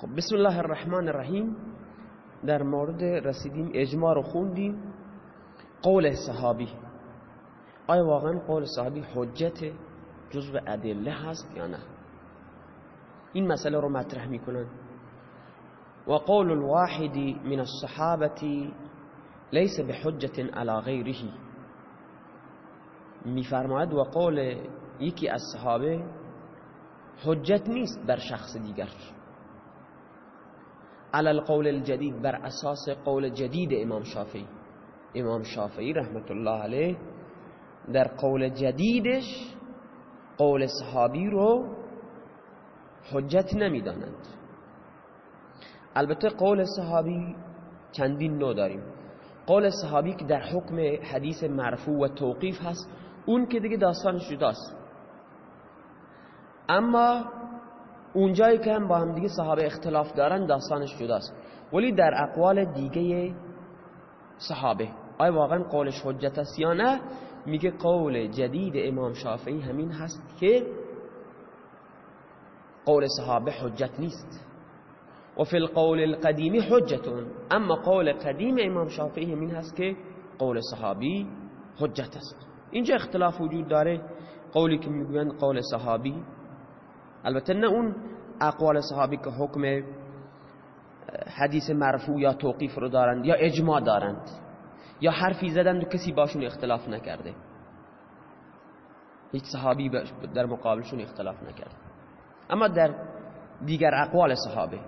خب بسم الله الرحمن الرحیم. در مورد رسیدیم اجماع رو خوندیم. قول صحابی. آیا واقعا قول صحابی حجت جزو ادله هست یا نه؟ این مسئله رو مطرح می‌کنن. و قول الواحد من الصحابه ليس بحجت على غیره. میفرماید و قول یکی از صحابه حجت نیست بر شخص دیگر. على القول الجدید بر اساس قول جدید امام شافعی. امام شافعی رحمت الله علیه در قول جدیدش قول صحابی رو حجت نمی‌دانند البته قول صحابی چندین نوع داریم. قول صحابی که در حکم حدیث مرفوع و توقیف هست اون که دیگه داستانش جداست. اما اونجایی که هم با هم دیگه صحابه اختلاف دارن داستانش جداست. ولی در اقوال دیگه صحابه آیا واقعا قولش حجت است یا نه؟ میگه قول جدید امام شافعی همین هست که قول صحابه حجت نیست. و فی القول القدیم حجتون اما قول قدیم امام شافعی همین هست که قول صحابی حجت است. اینجا اختلاف وجود داره. قولی که می‌گویند قول صحابی البته نه اون اقوال صحابی که حکم حدیث مرفوع یا توقیف رو دارند یا اجماع دارند یا حرفی زدند و کسی باشون اختلاف نکرده. هیچ صحابی در مقابلشون اختلاف نکرده اما در دیگر اقوال صحابه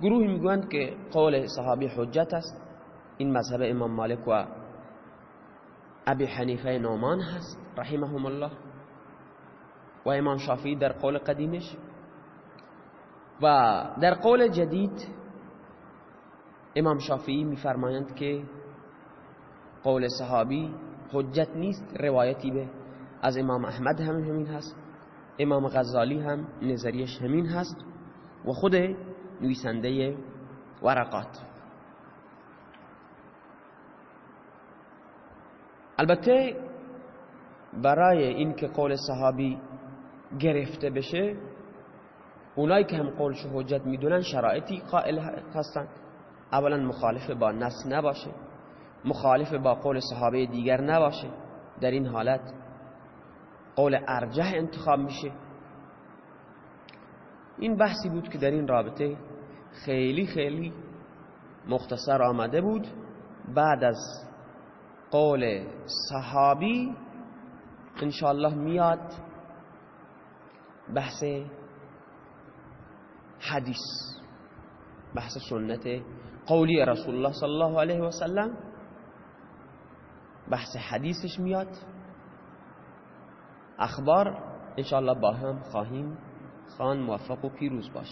گروهی می‌گویند که قول صحابی حجت است. این مذهب امام مالک و ابی حنیفه نومان هست رحمهم الله. و امام شافعی در قول قدیمش. و در قول جدید امام شافعی میفرمایند که قول صحابی حجت نیست روایتی به از امام احمد هم همین هست امام غزالی هم نظریش همین هست و خود نویسنده ورقات. البته برای اینکه قول صحابی گرفته بشه اونایی که هم قولش حجت می‌دونن شرایطی قائل هستند اولا مخالف با نص نباشه مخالف با قول صحابه دیگر نباشه. در این حالت قول ارجح انتخاب میشه. این بحثی بود که در این رابطه خیلی خیلی مختصر آمده بود. بعد از قول صحابی انشاءالله میاد بحث حدیث بحث سنت قولی رسول الله صلی الله علیه و سلم بحث حدیثش میاد. اخبار انشاءالله با هم خواهیم خان موفق و پیروز باش.